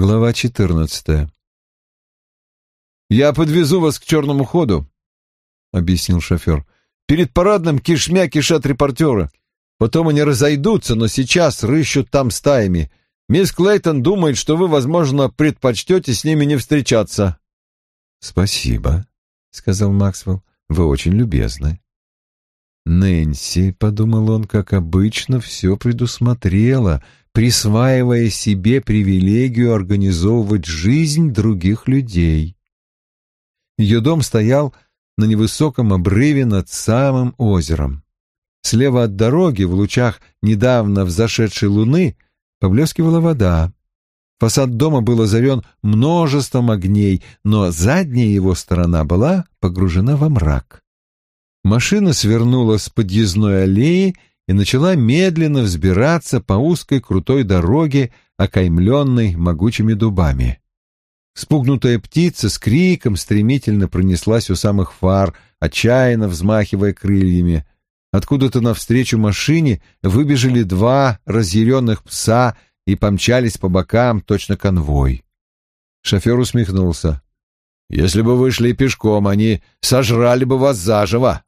Глава четырнадцатая. «Я подвезу вас к черному ходу», — объяснил шофер. «Перед парадным кишмя кишат репортеры. Потом они разойдутся, но сейчас рыщут там стаями. Мисс Клейтон думает, что вы, возможно, предпочтете с ними не встречаться». «Спасибо», — сказал Максвелл. «Вы очень любезны». Нэнси, — подумал он, как обычно, все предусмотрела, присваивая себе привилегию организовывать жизнь других людей. Ее дом стоял на невысоком обрыве над самым озером. Слева от дороги, в лучах недавно взошедшей луны, поблескивала вода. Фасад дома был озарен множеством огней, но задняя его сторона была погружена во мрак. Машина свернула с подъездной аллеи и начала медленно взбираться по узкой крутой дороге, окаймленной могучими дубами. Спугнутая птица с криком стремительно пронеслась у самых фар, отчаянно взмахивая крыльями. Откуда-то навстречу машине выбежали два разъяренных пса и помчались по бокам, точно конвой. Шофер усмехнулся. «Если бы вышли пешком, они сожрали бы вас заживо!»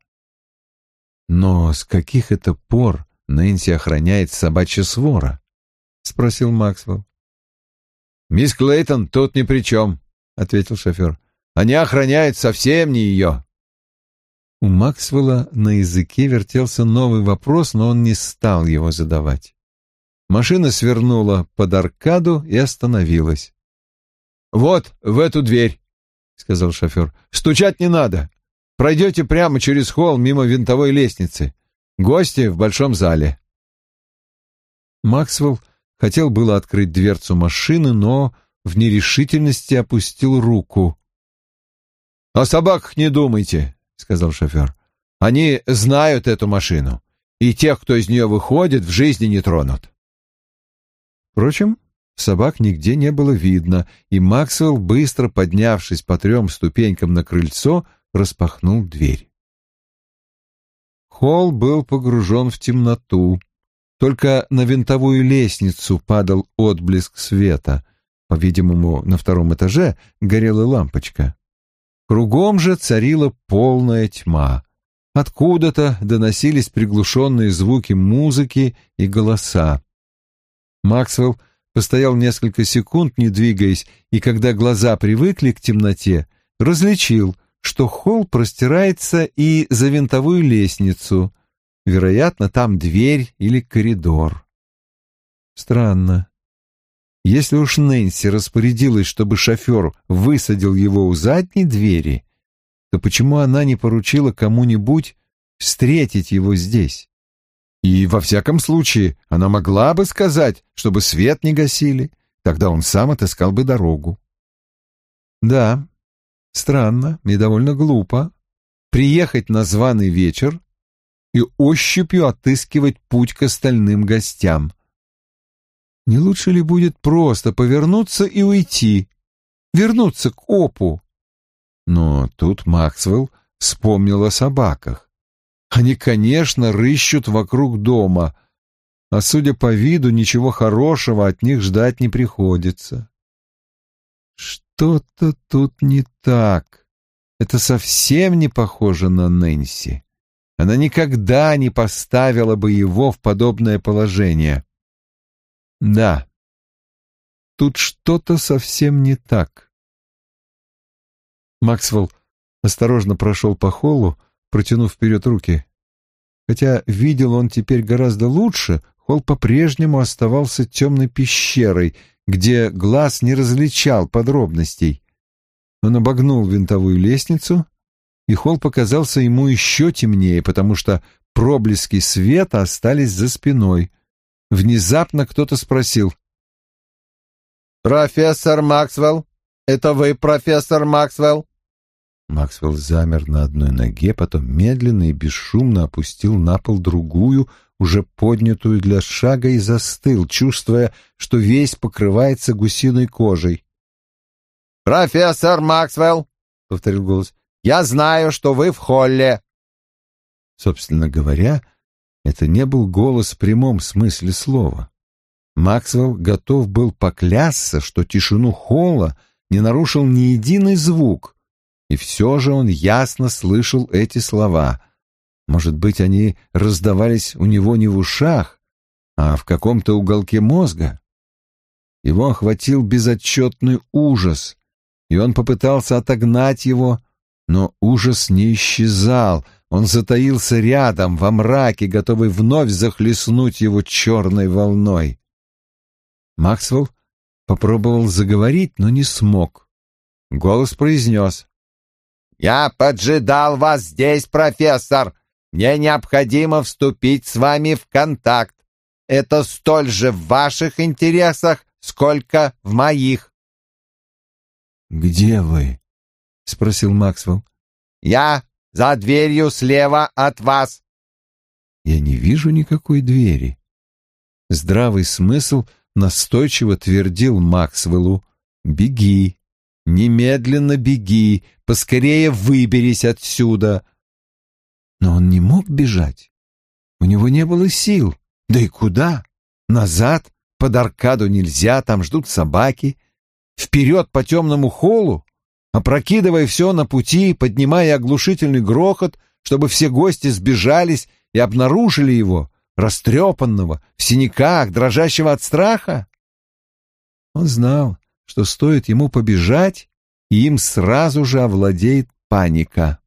«Но с каких это пор Нэнси охраняет собачья свора?» — спросил Максвелл. «Мисс Клейтон тут ни при чем», — ответил шофер. «Они охраняют совсем не ее». У Максвелла на языке вертелся новый вопрос, но он не стал его задавать. Машина свернула под аркаду и остановилась. «Вот в эту дверь», — сказал шофер. «Стучать не надо. Пройдете прямо через холл мимо винтовой лестницы. Гости в большом зале». Максвелл Хотел было открыть дверцу машины, но в нерешительности опустил руку. «О собаках не думайте», — сказал шофер. «Они знают эту машину, и тех, кто из нее выходит, в жизни не тронут». Впрочем, собак нигде не было видно, и Максвелл, быстро поднявшись по трем ступенькам на крыльцо, распахнул дверь. Холл был погружен в темноту. Только на винтовую лестницу падал отблеск света. По-видимому, на втором этаже горела лампочка. Кругом же царила полная тьма. Откуда-то доносились приглушенные звуки музыки и голоса. Максвелл постоял несколько секунд, не двигаясь, и когда глаза привыкли к темноте, различил, что холл простирается и за винтовую лестницу, Вероятно, там дверь или коридор. Странно. Если уж Нэнси распорядилась, чтобы шофер высадил его у задней двери, то почему она не поручила кому-нибудь встретить его здесь? И во всяком случае она могла бы сказать, чтобы свет не гасили, тогда он сам отыскал бы дорогу. Да, странно и довольно глупо. Приехать на званый вечер и ощупью отыскивать путь к остальным гостям. Не лучше ли будет просто повернуться и уйти, вернуться к опу? Но тут Максвелл вспомнил о собаках. Они, конечно, рыщут вокруг дома, а, судя по виду, ничего хорошего от них ждать не приходится. Что-то тут не так. Это совсем не похоже на Нэнси она никогда не поставила бы его в подобное положение. Да, тут что-то совсем не так. Максвелл осторожно прошел по холлу, протянув вперед руки. Хотя видел он теперь гораздо лучше, холл по-прежнему оставался темной пещерой, где глаз не различал подробностей. Он обогнул винтовую лестницу и холл показался ему еще темнее, потому что проблески света остались за спиной. Внезапно кто-то спросил. «Профессор Максвелл? Это вы, профессор Максвелл?» Максвелл замер на одной ноге, потом медленно и бесшумно опустил на пол другую, уже поднятую для шага, и застыл, чувствуя, что весь покрывается гусиной кожей. «Профессор Максвелл!» — повторил голос. Я знаю, что вы в холле. Собственно говоря, это не был голос в прямом смысле слова. Максвелл готов был поклясться, что тишину холла не нарушил ни единый звук, и все же он ясно слышал эти слова. Может быть, они раздавались у него не в ушах, а в каком-то уголке мозга. Его охватил безотчетный ужас, и он попытался отогнать его, но ужас не исчезал, он затаился рядом, во мраке, готовый вновь захлестнуть его черной волной. Максвелл попробовал заговорить, но не смог. Голос произнес. «Я поджидал вас здесь, профессор. Мне необходимо вступить с вами в контакт. Это столь же в ваших интересах, сколько в моих». «Где вы?» — спросил Максвелл. «Я за дверью слева от вас». «Я не вижу никакой двери». Здравый смысл настойчиво твердил Максвеллу «Беги, немедленно беги, поскорее выберись отсюда». Но он не мог бежать. У него не было сил. Да и куда? Назад? Под аркаду нельзя, там ждут собаки. Вперед по темному холлу? Опрокидывая все на пути, поднимая оглушительный грохот, чтобы все гости сбежались и обнаружили его, растрепанного, в синяках, дрожащего от страха? Он знал, что стоит ему побежать, и им сразу же овладеет паника.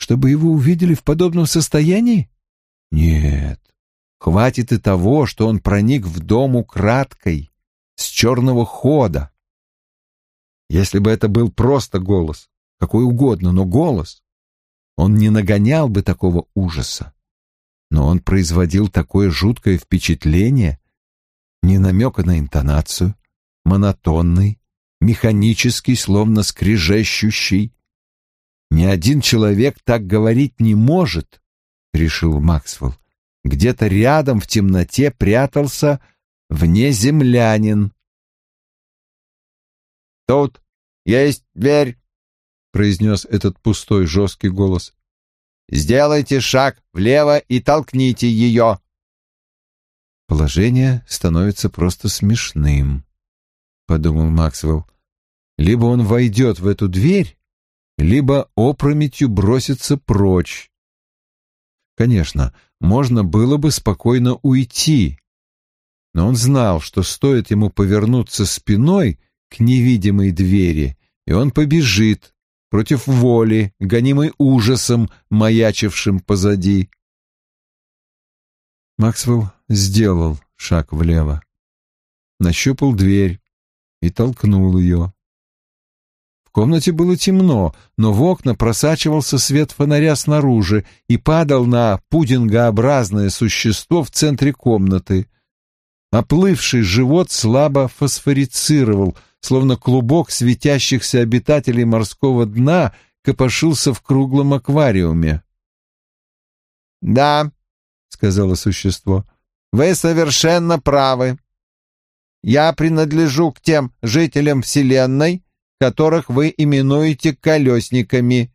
Чтобы его увидели в подобном состоянии? Нет, хватит и того, что он проник в дом украдкой, с черного хода. Если бы это был просто голос, какой угодно, но голос, он не нагонял бы такого ужаса но он производил такое жуткое впечатление, ни намека на интонацию, монотонный, механический, словно скрежещущий. Ни один человек так говорить не может, решил Максвелл. Где-то рядом в темноте прятался внеземлянин. «Тут есть дверь», — произнес этот пустой жесткий голос. Сделайте шаг влево и толкните ее. Положение становится просто смешным, подумал Максвелл. Либо он войдет в эту дверь, либо опрометью бросится прочь. Конечно, можно было бы спокойно уйти, но он знал, что стоит ему повернуться спиной к невидимой двери, и он побежит, против воли, гонимый ужасом, маячившим позади. Максвелл сделал шаг влево, нащупал дверь и толкнул ее. В комнате было темно, но в окна просачивался свет фонаря снаружи и падал на пудингообразное существо в центре комнаты. Оплывший живот слабо фосфорицировал — словно клубок светящихся обитателей морского дна копошился в круглом аквариуме. «Да», — сказала существо, — «вы совершенно правы. Я принадлежу к тем жителям Вселенной, которых вы именуете колесниками.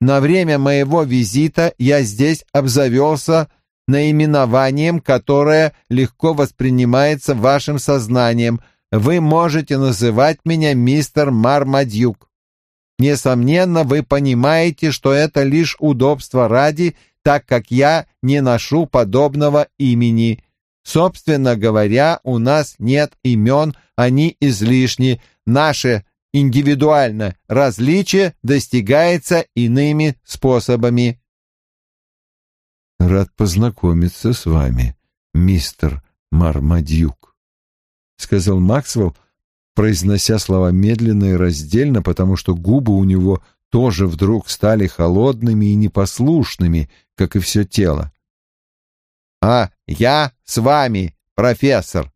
На время моего визита я здесь обзавелся наименованием, которое легко воспринимается вашим сознанием — вы можете называть меня мистер Мармадюк. Несомненно, вы понимаете, что это лишь удобство ради, так как я не ношу подобного имени. Собственно говоря, у нас нет имен, они излишни. Наше индивидуальное различие достигается иными способами. Рад познакомиться с вами, мистер Мармадюк. — сказал Максвелл, произнося слова медленно и раздельно, потому что губы у него тоже вдруг стали холодными и непослушными, как и все тело. «А я с вами, профессор!»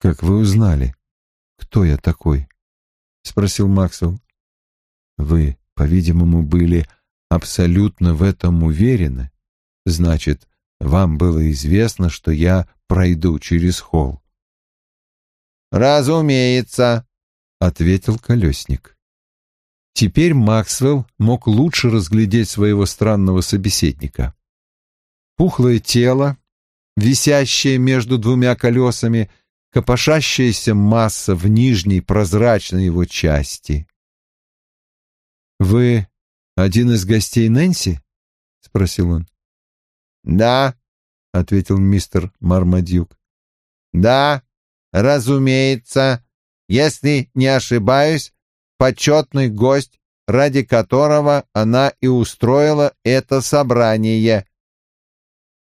«Как вы узнали, кто я такой?» — спросил Максвелл. «Вы, по-видимому, были абсолютно в этом уверены. Значит, вам было известно, что я пройду через холл. «Разумеется», — ответил колесник. Теперь Максвелл мог лучше разглядеть своего странного собеседника. Пухлое тело, висящая между двумя колесами, копошащаяся масса в нижней прозрачной его части. «Вы один из гостей Нэнси?» — спросил он. «Да», — ответил мистер Мармадюк. «Да, разумеется, если не ошибаюсь, почетный гость, ради которого она и устроила это собрание».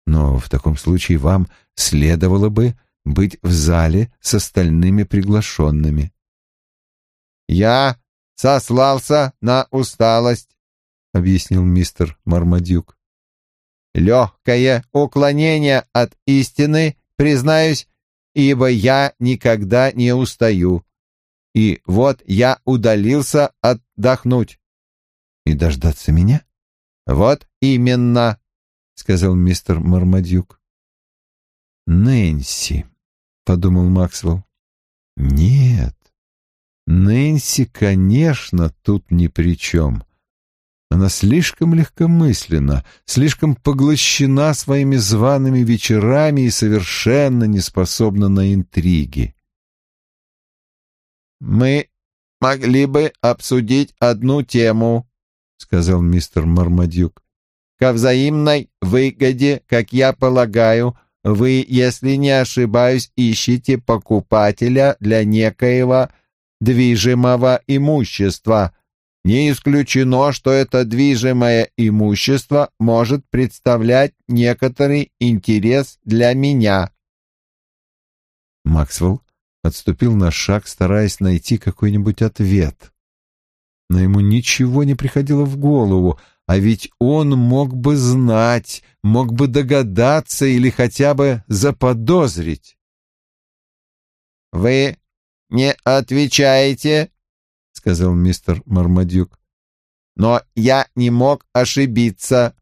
«Но в таком случае вам следовало бы быть в зале с остальными приглашенными». «Я сослался на усталость», — объяснил мистер Мармадюк. «Легкое уклонение от истины, признаюсь, ибо я никогда не устаю. И вот я удалился отдохнуть». «И дождаться меня?» «Вот именно», — сказал мистер Мармадюк. «Нэнси», — подумал Максвелл. «Нет, Нэнси, конечно, тут ни при чем. Она слишком легкомысленна, слишком поглощена своими зваными вечерами и совершенно не способна на интриги. «Мы могли бы обсудить одну тему», — сказал мистер Мармадюк. «Ко взаимной выгоде, как я полагаю, вы, если не ошибаюсь, ищете покупателя для некоего движимого имущества. Не исключено, что это движимое имущество может представлять некоторый интерес для меня. Максвелл отступил на шаг, стараясь найти какой-нибудь ответ. Но ему ничего не приходило в голову, а ведь он мог бы знать, мог бы догадаться или хотя бы заподозрить. «Вы не отвечаете», — сказал мистер Мармадюк. «Но я не мог ошибиться.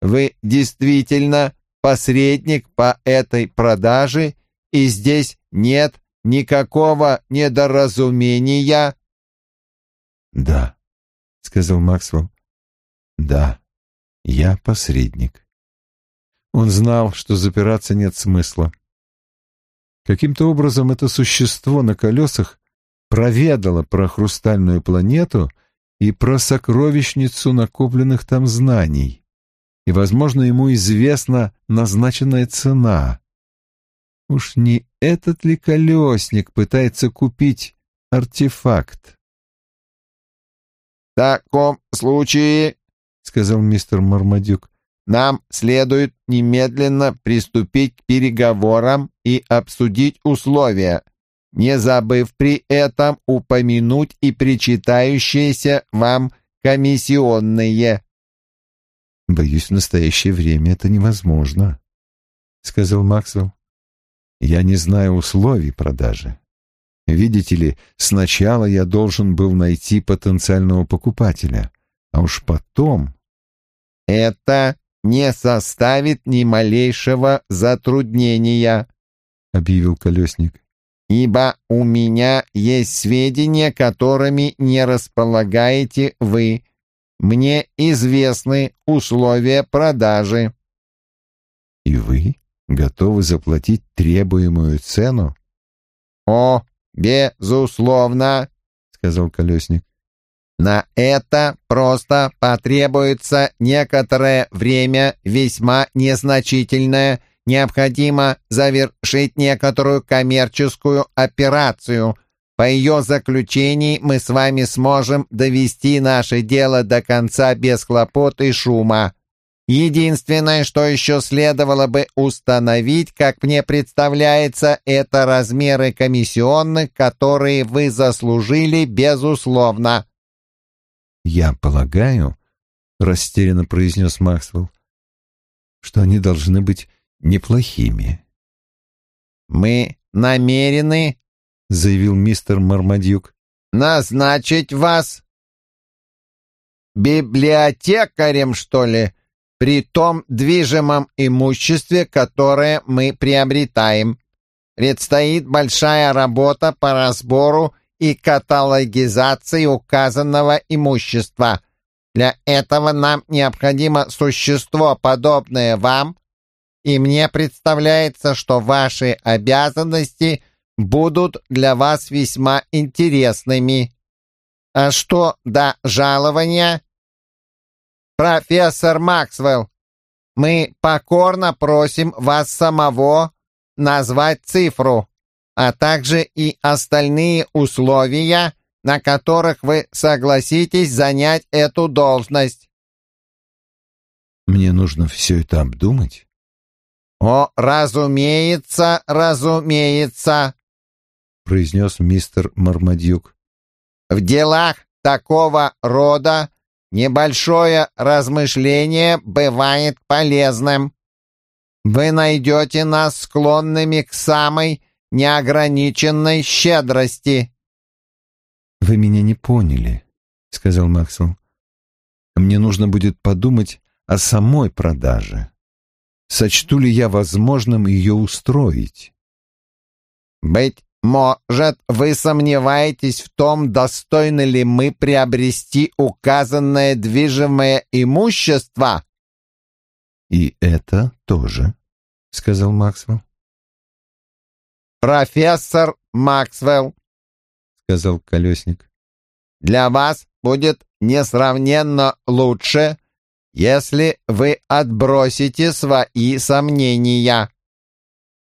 Вы действительно посредник по этой продаже, и здесь нет никакого недоразумения». «Да», — сказал Максвелл. «Да, я посредник». Он знал, что запираться нет смысла. Каким-то образом это существо на колесах проведало про хрустальную планету и про сокровищницу накопленных там знаний. И, возможно, ему известна назначенная цена. Уж не этот ли колесник пытается купить артефакт? — В таком случае, — сказал мистер Мармадюк, нам следует немедленно приступить к переговорам и обсудить условия, не забыв при этом упомянуть и причитающиеся вам комиссионные. «Боюсь, в настоящее время это невозможно», — сказал Максвелл. «Я не знаю условий продажи. Видите ли, сначала я должен был найти потенциального покупателя, а уж потом...» «Это не составит ни малейшего затруднения», — объявил колесник. «Ибо у меня есть сведения, которыми не располагаете вы. Мне известны условия продажи». «И вы готовы заплатить требуемую цену?» «О, безусловно», — сказал колесник. На это просто потребуется некоторое время, весьма незначительное. Необходимо завершить некоторую коммерческую операцию. По ее заключении мы с вами сможем довести наше дело до конца без хлопот и шума. Единственное, что еще следовало бы установить, как мне представляется, это размеры комиссионных, которые вы заслужили, безусловно. «Я полагаю», — растерянно произнес Максвелл, «что они должны быть неплохими». «Мы намерены», — заявил мистер Мармадюк, «назначить вас библиотекарем, что ли, при том движимом имуществе, которое мы приобретаем. Предстоит большая работа по разбору и каталогизации указанного имущества. Для этого нам необходимо существо, подобное вам, и мне представляется, что ваши обязанности будут для вас весьма интересными. А что до жалования? Профессор Максвелл, мы покорно просим вас самого назвать цифру, а также и остальные условия, на которых вы согласитесь занять эту должность. Мне нужно все это обдумать. О, разумеется, разумеется, произнес мистер Мармадюк. В делах такого рода небольшое размышление бывает полезным. Вы найдете нас склонными к самой неограниченной щедрости. «Вы меня не поняли», — сказал Максвелл. «Мне нужно будет подумать о самой продаже. Сочту ли я возможным ее устроить?» «Быть может, вы сомневаетесь в том, достойны ли мы приобрести указанное движимое имущество?» «И это тоже», — сказал Максвелл. «Профессор Максвелл, сказал колесник. «Для вас будет несравненно лучше, если вы отбросите свои сомнения.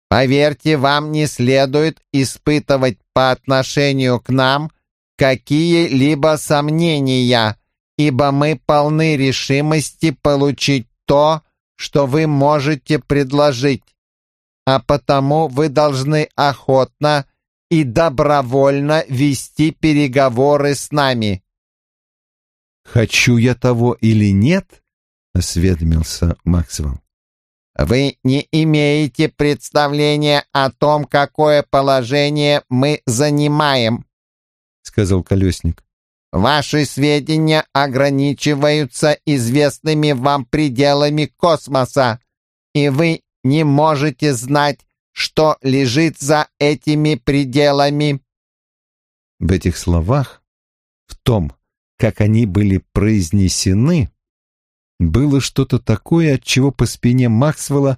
Поверьте, вам не следует испытывать по отношению к нам какие-либо сомнения, ибо мы полны решимости получить то, что вы можете предложить, а потому вы должны охотно и добровольно вести переговоры с нами». «Хочу я того или нет?» — осведомился Максвелл. «Вы не имеете представления о том, какое положение мы занимаем», — сказал Колесник. «Ваши сведения ограничиваются известными вам пределами космоса, и вы не можете знать, что лежит за этими пределами. В этих словах, в том, как они были произнесены, было что-то такое, от чего по спине Максвелла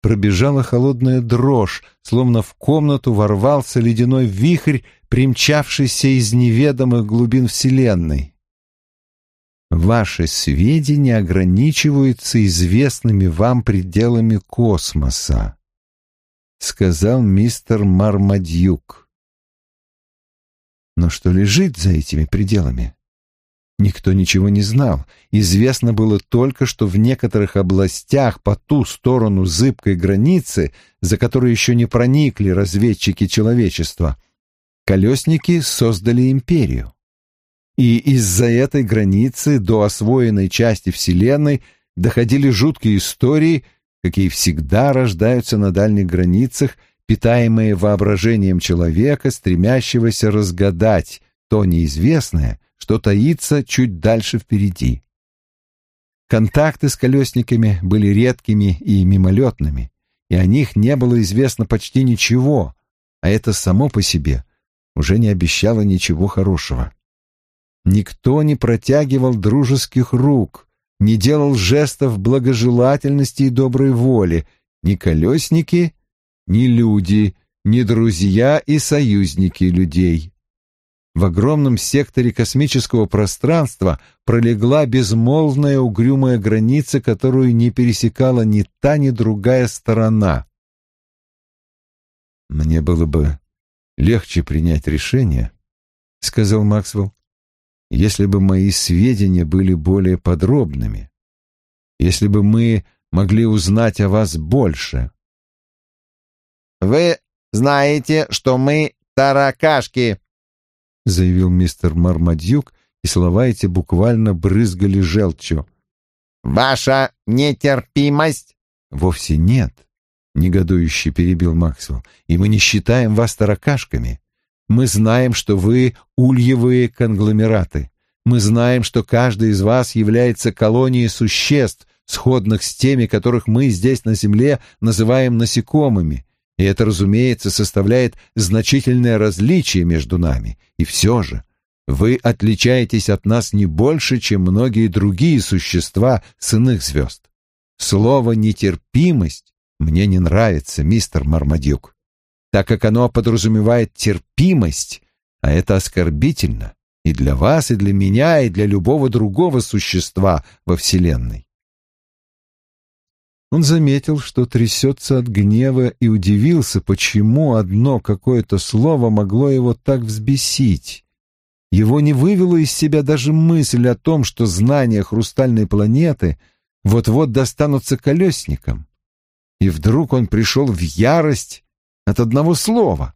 пробежала холодная дрожь, словно в комнату ворвался ледяной вихрь, примчавшийся из неведомых глубин Вселенной. Ваши сведения ограничиваются известными вам пределами космоса. — сказал мистер Мармадьюк. Но что лежит за этими пределами? Никто ничего не знал. Известно было только, что в некоторых областях по ту сторону зыбкой границы, за которой еще не проникли разведчики человечества, колесники создали империю. И из-за этой границы до освоенной части Вселенной доходили жуткие истории — какие всегда рождаются на дальних границах, питаемые воображением человека, стремящегося разгадать то неизвестное, что таится чуть дальше впереди. Контакты с колесниками были редкими и мимолетными, и о них не было известно почти ничего, а это само по себе уже не обещало ничего хорошего. Никто не протягивал дружеских рук, не делал жестов благожелательности и доброй воли, ни колесники, ни люди, ни друзья и союзники людей. В огромном секторе космического пространства пролегла безмолвная угрюмая граница, которую не пересекала ни та, ни другая сторона. «Мне было бы легче принять решение», — сказал Максвелл, если бы мои сведения были более подробными, если бы мы могли узнать о вас больше. «Вы знаете, что мы таракашки», — заявил мистер Мармадюк, и слова эти буквально брызгали желчью. «Ваша нетерпимость?» «Вовсе нет», — негодующе перебил Максвелл, «и мы не считаем вас таракашками. Мы знаем, что вы ульевые конгломераты. Мы знаем, что каждый из вас является колонией существ, сходных с теми, которых мы здесь на Земле называем насекомыми. И это, разумеется, составляет значительное различие между нами. И все же вы отличаетесь от нас не больше, чем многие другие существа с иных звезд. Слово «нетерпимость» мне не нравится, мистер Мармадюк, так как оно подразумевает терпимость, а это оскорбительно и для вас, и для меня, и для любого другого существа во Вселенной. Он заметил, что трясется от гнева и удивился, почему одно какое-то слово могло его так взбесить. Его не вывела из себя даже мысль о том, что знания хрустальной планеты вот-вот достанутся колесникам. И вдруг он пришел в ярость от одного слова.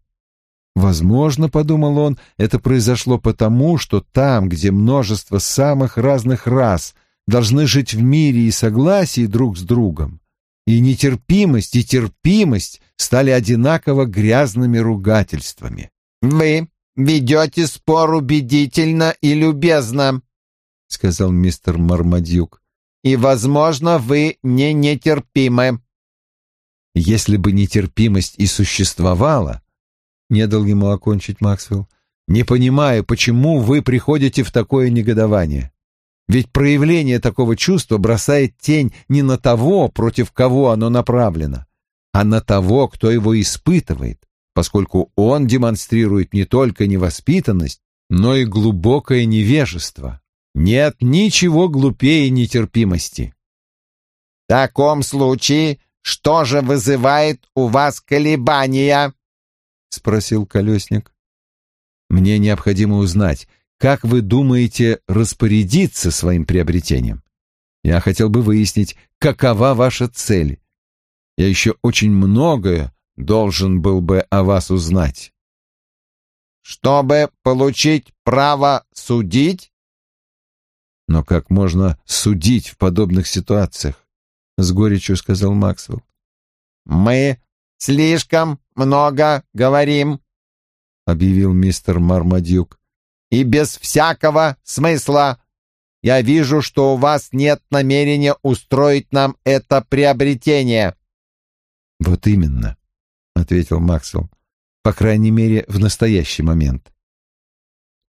Возможно, подумал он, это произошло потому, что там, где множество самых разных рас должны жить в мире и согласии друг с другом, и нетерпимость, и терпимость стали одинаково грязными ругательствами. «Вы ведете спор убедительно и любезно», — сказал мистер Мармадюк. «И, возможно, вы не нетерпимы». Если бы нетерпимость и существовала, не дал ему окончить Максвелл, не понимаю, почему вы приходите в такое негодование. Ведь проявление такого чувства бросает тень не на того, против кого оно направлено, а на того, кто его испытывает, поскольку он демонстрирует не только невоспитанность, но и глубокое невежество. Нет ничего глупее нетерпимости. В таком случае, что же вызывает у вас колебания? спросил колесник. Мне необходимо узнать, как вы думаете распорядиться своим приобретением. Я хотел бы выяснить, какова ваша цель. Я еще очень многое должен был бы о вас узнать. Чтобы получить право судить? Но как можно судить в подобных ситуациях? С горечью сказал Максвелл. Мы слишком много говорим, объявил мистер Мармадюк. И без всякого смысла. Я вижу, что у вас нет намерения устроить нам это приобретение. Вот именно. — ответил Максвелл. «По крайней мере, в настоящий момент».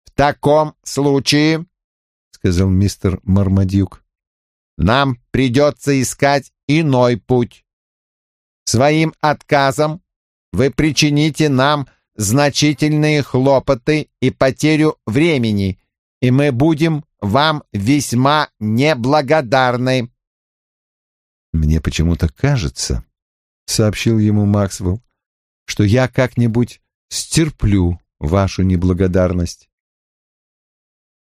«В таком случае», — сказал мистер Мармадюк, — «нам придется искать иной путь. Своим отказом вы причините нам значительные хлопоты и потерю времени, и мы будем вам весьма неблагодарны». «Мне почему-то кажется», — сообщил ему Максвелл, что я как-нибудь стерплю вашу неблагодарность.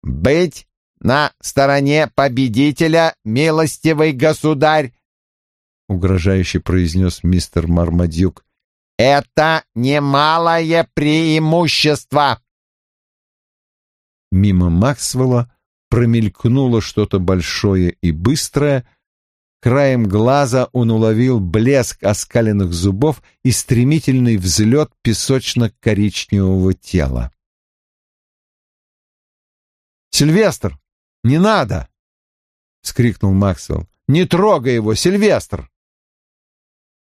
«Быть на стороне победителя, милостивый государь!» — угрожающе произнес мистер Мармадюк. «Это немалое преимущество!» Мимо Максвелла промелькнуло что-то большое и быстрое, Краем глаза он уловил блеск оскаленных зубов и стремительный взлет песочно-коричневого тела. «Сильвестр, не надо!» — скрикнул Максвелл. «Не трогай его, Сильвестр!»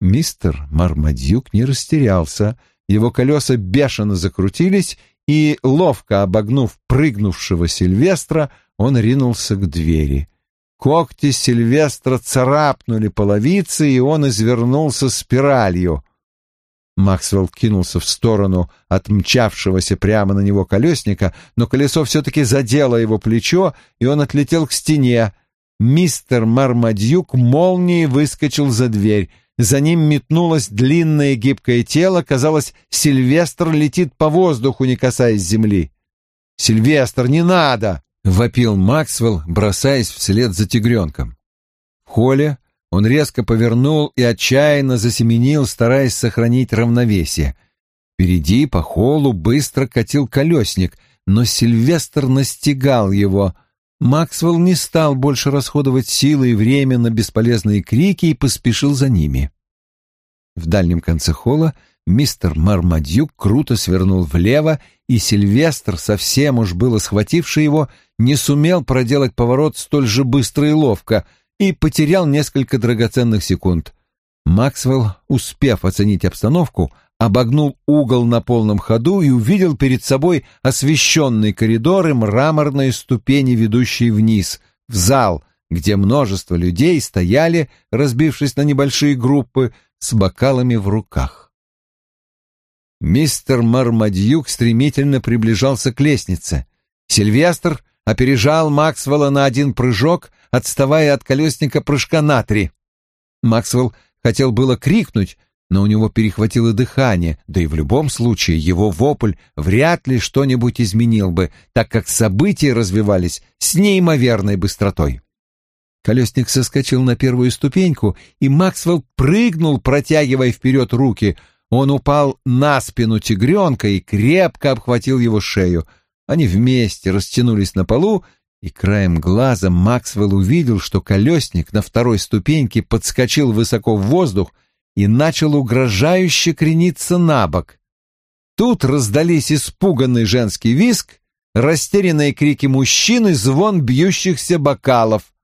Мистер Мармадюк не растерялся, его колеса бешено закрутились, и, ловко обогнув прыгнувшего Сильвестра, он ринулся к двери. Когти Сильвестра царапнули половицы, и он извернулся спиралью. Максвелл кинулся в сторону от мчавшегося прямо на него колесника, но колесо все-таки задело его плечо, и он отлетел к стене. Мистер Мармадюк молнией выскочил за дверь. За ним метнулось длинное гибкое тело. Казалось, Сильвестр летит по воздуху, не касаясь земли. «Сильвестр, не надо!» — вопил Максвелл, бросаясь вслед за тигренком. В холле он резко повернул и отчаянно засеменил, стараясь сохранить равновесие. Впереди по холлу быстро катил колесник, но Сильвестр настигал его. Максвелл не стал больше расходовать силы и время на бесполезные крики и поспешил за ними. В дальнем конце холла мистер Мармадюк круто свернул влево, и Сильвестр, совсем уж было схвативший его, не сумел проделать поворот столь же быстро и ловко и потерял несколько драгоценных секунд. Максвелл, успев оценить обстановку, обогнул угол на полном ходу и увидел перед собой освещенный коридор и мраморные ступени, ведущие вниз, в зал, где множество людей стояли, разбившись на небольшие группы, с бокалами в руках. Мистер Мармадьюк стремительно приближался к лестнице. Сильвестр опережал Максвелла на один прыжок, отставая от колесника прыжка на три. Максвелл хотел было крикнуть, но у него перехватило дыхание, да и в любом случае его вопль вряд ли что-нибудь изменил бы, так как события развивались с неимоверной быстротой. Колесник соскочил на первую ступеньку, и Максвелл прыгнул, протягивая вперед руки. Он упал на спину тигренка и крепко обхватил его шею. Они вместе растянулись на полу, и краем глаза Максвелл увидел, что колесник на второй ступеньке подскочил высоко в воздух и начал угрожающе крениться на бок. Тут раздались испуганный женский виск, растерянные крики мужчин и звон бьющихся бокалов.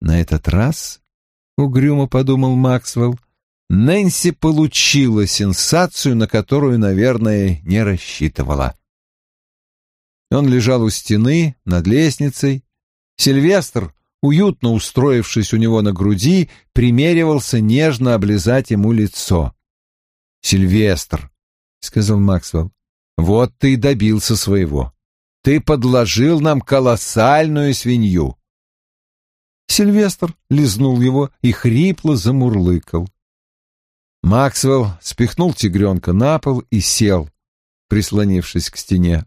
На этот раз, — угрюмо подумал Максвелл, — Нэнси получила сенсацию, на которую, наверное, не рассчитывала. Он лежал у стены, над лестницей. Сильвестр, уютно устроившись у него на груди, примеривался нежно облизать ему лицо. «Сильвестр», — сказал Максвелл, — «вот ты и добился своего. Ты подложил нам колоссальную свинью. Сильвестр лизнул его и хрипло замурлыкал. Максвелл спихнул тигренка на пол и сел, прислонившись к стене.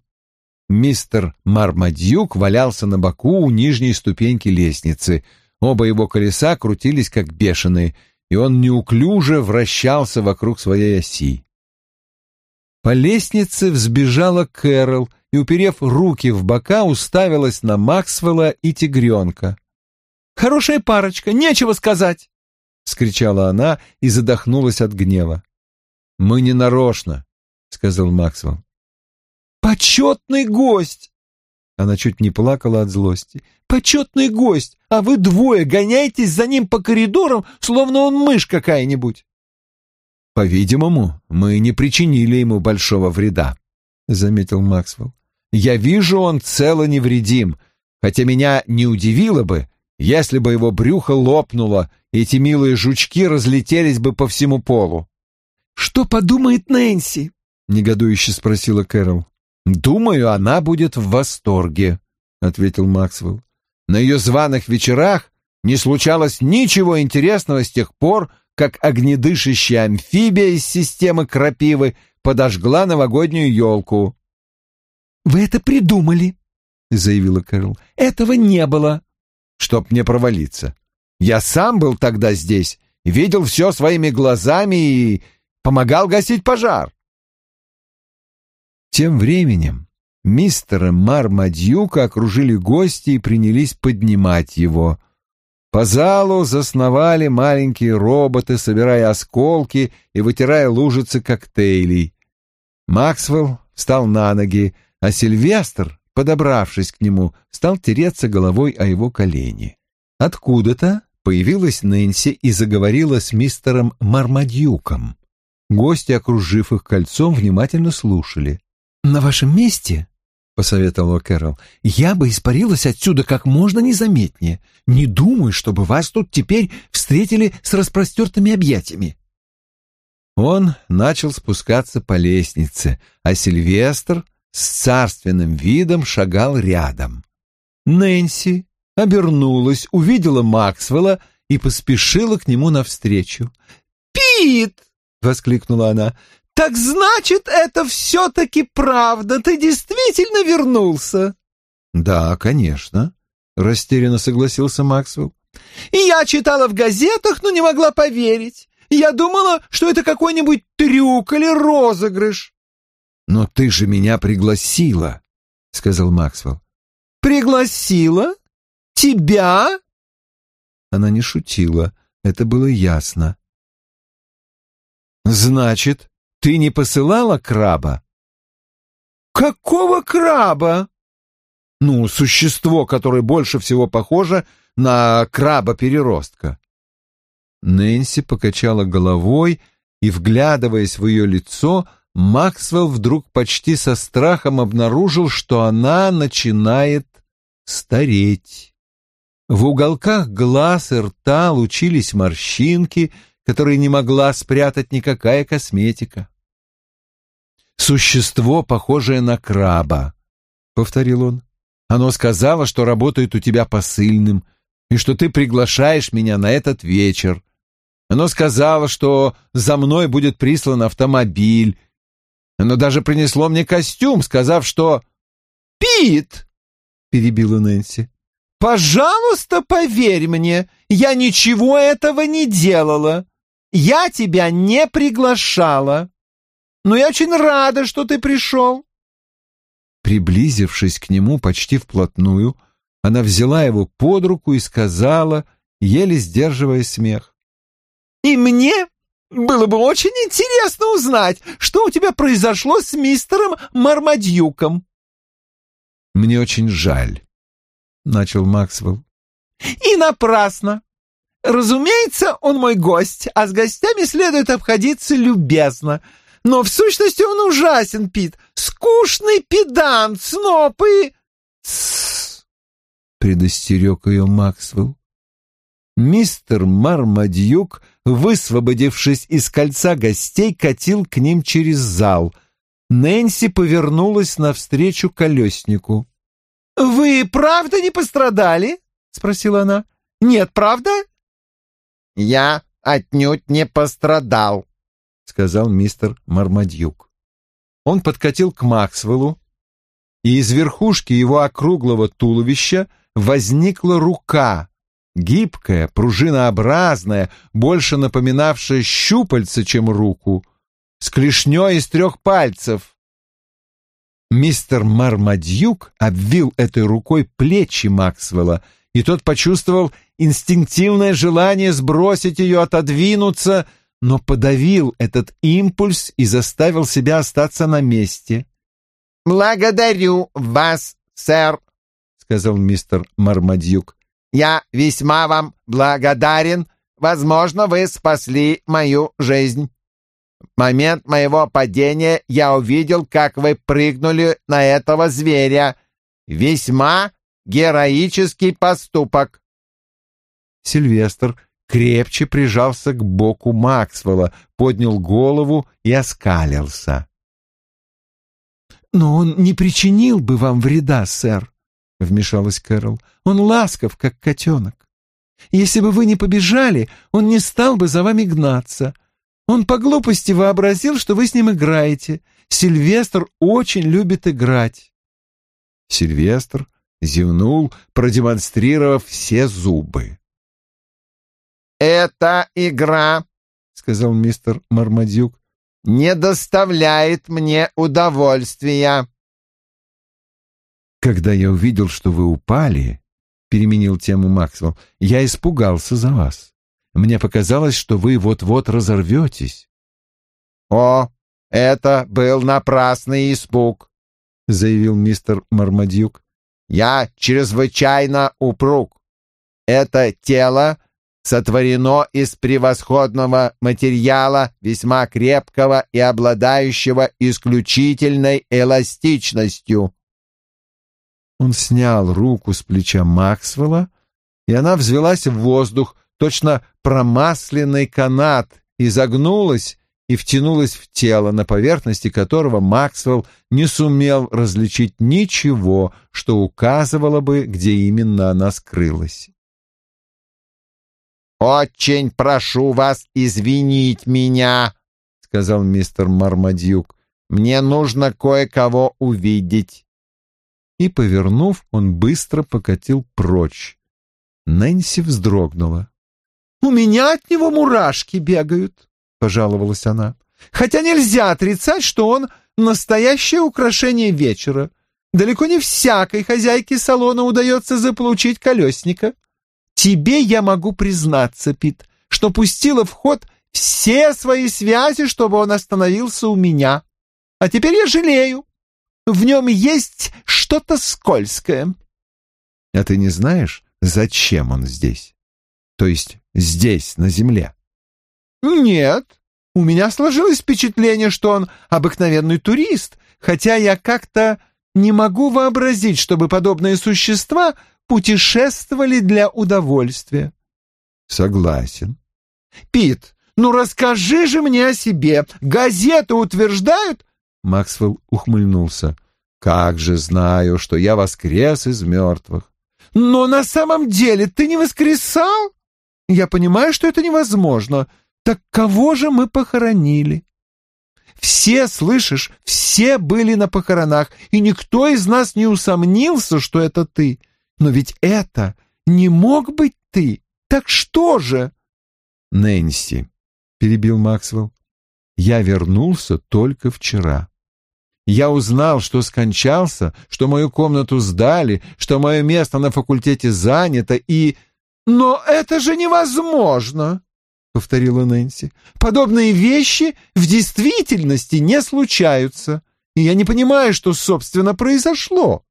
Мистер Мармадьюк валялся на боку у нижней ступеньки лестницы. Оба его колеса крутились как бешеные, и он неуклюже вращался вокруг своей оси. По лестнице взбежала Кэрол и, уперев руки в бока, уставилась на Максвелла и тигренка. Хорошая парочка, нечего сказать!» — скричала она и задохнулась от гнева. «Мы не нарочно», — сказал Максвелл. «Почетный гость!» Она чуть не плакала от злости. «Почетный гость, а вы двое гоняетесь за ним по коридорам, словно он мышь какая-нибудь!» «По-видимому, мы не причинили ему большого вреда», — заметил Максвелл. «Я вижу, он цело невредим, хотя меня не удивило бы, если бы его брюхо лопнуло, эти милые жучки разлетелись бы по всему полу. «Что подумает Нэнси?» — негодующе спросила Кэрол. «Думаю, она будет в восторге», — ответил Максвелл. «На ее званых вечерах не случалось ничего интересного с тех пор, как огнедышащая амфибия из системы крапивы подожгла новогоднюю елку». «Вы это придумали», — заявила Кэрол. «Этого не было» чтоб мне провалиться. Я сам был тогда здесь, видел все своими глазами и помогал гасить пожар. Тем временем мистера Мармадьюка окружили гости и принялись поднимать его. По залу засновали маленькие роботы, собирая осколки и вытирая лужицы коктейлей. Максвелл встал на ноги, а Сильвестр подобравшись к нему, стал тереться головой о его колени. Откуда-то появилась Нэнси и заговорила с мистером Мармадьюком. Гости, окружив их кольцом, внимательно слушали. «На вашем месте», — посоветовала Кэрол, — «я бы испарилась отсюда как можно незаметнее. Не думаю, чтобы вас тут теперь встретили с распростертыми объятиями». Он начал спускаться по лестнице, а Сильвестр с царственным видом шагал рядом. Нэнси обернулась, увидела Максвелла и поспешила к нему навстречу. «Пит!» — воскликнула она. «Так значит, это все-таки правда! Ты действительно вернулся?» «Да, конечно», — растерянно согласился Максвелл. «И я читала в газетах, но не могла поверить. Я думала, что это какой-нибудь трюк или розыгрыш. «Но ты же меня пригласила», — сказал Максвелл. «Пригласила? Тебя?» Она не шутила, это было ясно. «Значит, ты не посылала краба?» «Какого краба?» «Ну, существо, которое больше всего похоже на краба-переростка». Нэнси покачала головой и, вглядываясь в ее лицо, Максвелл вдруг почти со страхом обнаружил, что она начинает стареть. В уголках глаз и рта лучились морщинки, которые не могла спрятать никакая косметика. «Существо, похожее на краба», — повторил он. «Оно сказало, что работает у тебя посыльным, и что ты приглашаешь меня на этот вечер. Оно сказало, что за мной будет прислан автомобиль. Оно даже принесло мне костюм, сказав, что... «Пит!» — перебила Нэнси. «Пожалуйста, поверь мне, я ничего этого не делала. Я тебя не приглашала. Но я очень рада, что ты пришел». Приблизившись к нему почти вплотную, она взяла его под руку и сказала, еле сдерживая смех. «И мне было бы очень интересно узнать, что у тебя произошло с мистером Мармадьюком». «Мне очень жаль», — начал Максвелл. «И напрасно. Разумеется, он мой гость, а с гостями следует обходиться любезно. Но в сущности он ужасен, Пит. Скучный педант, сноп и...» «Тссс», — предостерег ее Максвелл. Мистер Мармадьюк, высвободившись из кольца гостей, катил к ним через зал. Нэнси повернулась навстречу колеснику. «Вы правда не пострадали?» — спросила она. «Нет, правда?» «Я отнюдь не пострадал», — сказал мистер Мармадьюк. Он подкатил к Максвеллу, и из верхушки его округлого туловища возникла рука, гибкая, пружинообразная, больше напоминавшая щупальце, чем руку, с клешней из трех пальцев. Мистер Мармадьюк обвил этой рукой плечи Максвелла, и тот почувствовал инстинктивное желание сбросить ее, отодвинуться, но подавил этот импульс и заставил себя остаться на месте. «Благодарю вас, сэр», — сказал мистер Мармадьюк. Я весьма вам благодарен. Возможно, вы спасли мою жизнь. В момент моего падения я увидел, как вы прыгнули на этого зверя. Весьма героический поступок. Сильвестр крепче прижался к боку Максвелла, поднял голову и оскалился. «Но он не причинил бы вам вреда, сэр», — вмешалась Кэрол. «Он ласков, как котенок. Если бы вы не побежали, он не стал бы за вами гнаться. Он по глупости вообразил, что вы с ним играете. Сильвестр очень любит играть». Сильвестр зевнул, продемонстрировав все зубы. «Эта игра», — сказал мистер Мармадюк, — «не доставляет мне удовольствия». «Когда я увидел, что вы упали», — переменил тему Максвелл, — «я испугался за вас. Мне показалось, что вы вот-вот разорветесь». «О, это был напрасный испуг», — заявил мистер Мармадюк. «Я чрезвычайно упруг. Это тело сотворено из превосходного материала, весьма крепкого и обладающего исключительной эластичностью. Он снял руку с плеча Максвелла, и она взвелась в воздух, точно промасленный канат, изогнулась и втянулась в тело, на поверхности которого Максвелл не сумел различить ничего, что указывало бы, где именно она скрылась. «Очень прошу вас извинить меня», — сказал мистер Мармадюк. «Мне нужно кое-кого увидеть» и, повернув, он быстро покатил прочь. Нэнси вздрогнула. «У меня от него мурашки бегают», — пожаловалась она. «Хотя нельзя отрицать, что он настоящее украшение вечера. Далеко не всякой хозяйке салона удается заполучить колесника. Тебе я могу признаться, Пит, что пустила в ход все свои связи, чтобы он остановился у меня. А теперь я жалею. В нем есть что-то скользкое. А ты не знаешь, зачем он здесь? То есть здесь, на земле? Нет. У меня сложилось впечатление, что он обыкновенный турист, хотя я как-то не могу вообразить, чтобы подобные существа путешествовали для удовольствия. Согласен. Пит, Ну расскажи же мне о себе. Газеты утверждают?» Максвелл ухмыльнулся. «Как же знаю, что я воскрес из мертвых». «Но на самом деле ты не воскресал? Я понимаю, что это невозможно. Так кого же мы похоронили?» Все, слышишь, все были на похоронах, и никто из нас не усомнился, что это ты. Но ведь это не мог быть ты. Так что же? Нэнси, перебил Максвелл. Я вернулся только вчера. Я узнал, что скончался, что мою комнату сдали, что мое место на факультете занято, и... Но это же невозможно, повторила Нэнси. Подобные вещи в действительности не случаются, и я не понимаю, что собственно произошло.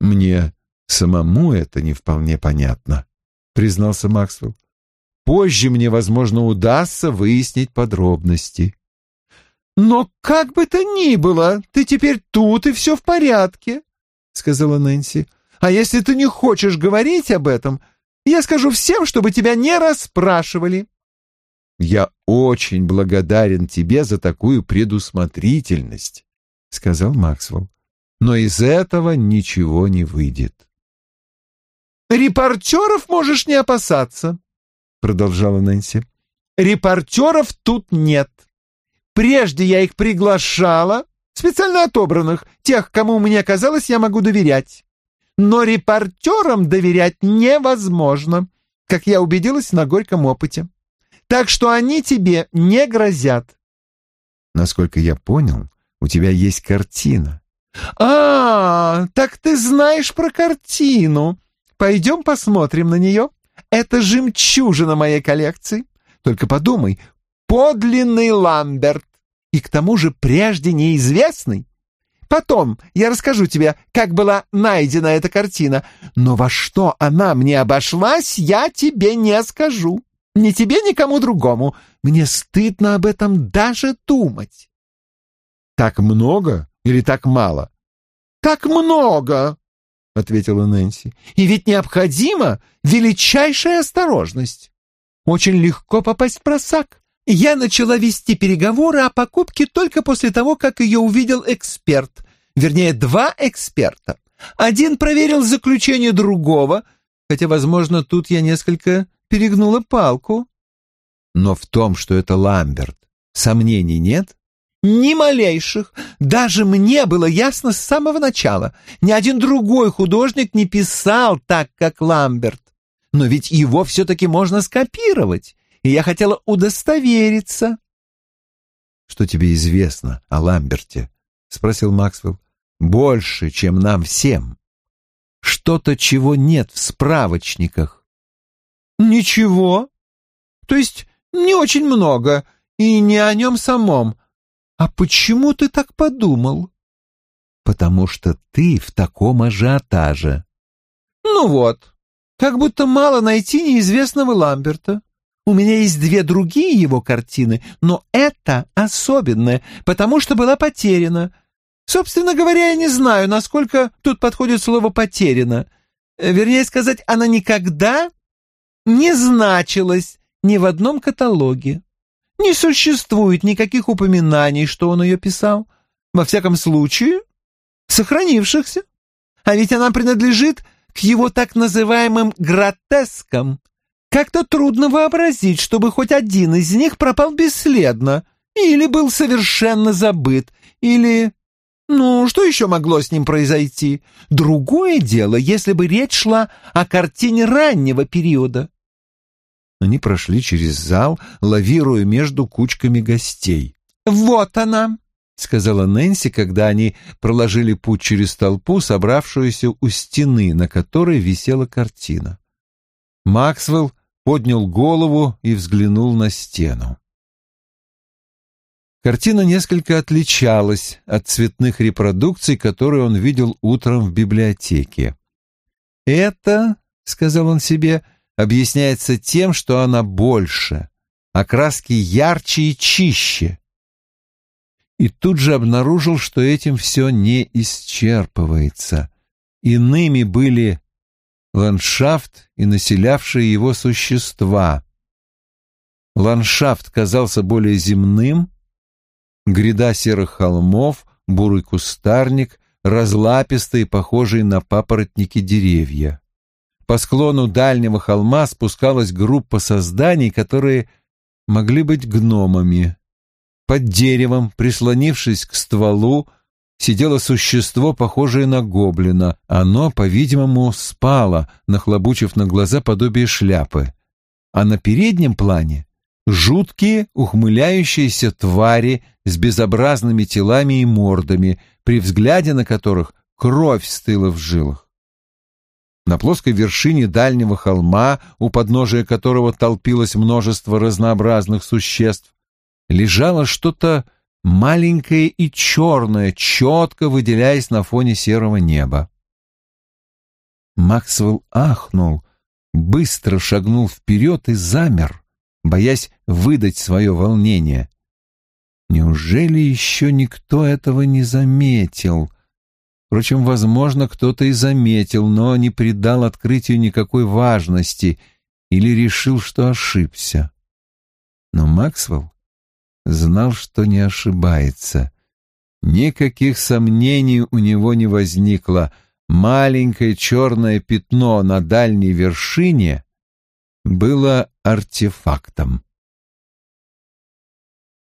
Мне самому это не вполне понятно, признался Максвелл. Позже мне, возможно, удастся выяснить подробности. «Но как бы то ни было, ты теперь тут, и все в порядке», — сказала Нэнси. «А если ты не хочешь говорить об этом, я скажу всем, чтобы тебя не расспрашивали». «Я очень благодарен тебе за такую предусмотрительность», — сказал Максвелл. «Но из этого ничего не выйдет». «Репортеров можешь не опасаться», — продолжала Нэнси. «Репортеров тут нет. Прежде я их приглашала, специально отобранных, тех, кому мне казалось, я могу доверять. Но репортерам доверять невозможно, как я убедилась на горьком опыте. Так что они тебе не грозят. Насколько я понял, у тебя есть картина. А, так ты знаешь про картину. Пойдем посмотрим на нее. Это жемчужина моей коллекции. Только подумай, подлинный Ламберт, и к тому же прежде неизвестный. Потом я расскажу тебе, как была найдена эта картина, но во что она мне обошлась, я тебе не скажу. Ни тебе, ни кому другому. Мне стыдно об этом даже думать. Так много или так мало? Так много, ответила Нэнси. И ведь необходима величайшая осторожность. Очень легко попасть в просак. Я начала вести переговоры о покупке только после того, как ее увидел эксперт, вернее, два эксперта. Один проверил заключение другого, хотя, возможно, тут я несколько перегнула палку. Но в том, что это Ламберт, сомнений нет? Ни малейших. Даже мне было ясно с самого начала. Ни один другой художник не писал так, как Ламберт. Но ведь его все-таки можно скопировать и я хотела удостовериться. — Что тебе известно о Ламберте? — спросил Максвелл. — Больше, чем нам всем. Что-то, чего нет в справочниках. — Ничего. То есть не очень много, и не о нем самом. А почему ты так подумал? — Потому что ты в таком ажиотаже. — Ну вот, как будто мало найти неизвестного Ламберта. У меня есть две другие его картины, но эта особенная, потому что была потеряна. Собственно говоря, я не знаю, насколько тут подходит слово «потеряно». Вернее сказать, она никогда не значилась ни в одном каталоге. Не существует никаких упоминаний, что он ее писал. Во всяком случае, сохранившихся. А ведь она принадлежит к его так называемым гротескам, как-то трудно вообразить, чтобы хоть один из них пропал бесследно, или был совершенно забыт, или... Ну, что еще могло с ним произойти? Другое дело, если бы речь шла о картине раннего периода. Они прошли через зал, лавируя между кучками гостей. «Вот она», — сказала Нэнси, когда они проложили путь через толпу, собравшуюся у стены, на которой висела картина. Максвелл поднял голову и взглянул на стену. Картина несколько отличалась от цветных репродукций, которые он видел утром в библиотеке. «Это, — сказал он себе, — объясняется тем, что она больше, а краски ярче и чище». И тут же обнаружил, что этим все не исчерпывается. Иными были ландшафт и населявшие его существа. Ландшафт казался более земным, гряда серых холмов, бурый кустарник, разлапистые, похожие на папоротники деревья. По склону дальнего холма спускалась группа созданий, которые могли быть гномами. Под деревом, прислонившись к стволу, сидело существо, похожее на гоблина. Оно, по-видимому, спало, нахлобучив на глаза подобие шляпы. А на переднем плане жуткие, ухмыляющиеся твари с безобразными телами и мордами, при взгляде на которых кровь стыла в жилах. На плоской вершине дальнего холма, у подножия которого толпилось множество разнообразных существ, лежало что-то маленькое и черное, четко выделяясь на фоне серого неба. Максвелл ахнул, быстро шагнул вперед и замер, боясь выдать свое волнение. Неужели еще никто этого не заметил? Впрочем, возможно, кто-то и заметил, но не придал открытию никакой важности или решил, что ошибся. Но Максвелл знал, что не ошибается. Никаких сомнений у него не возникло. Маленькое черное пятно на дальней вершине было артефактом.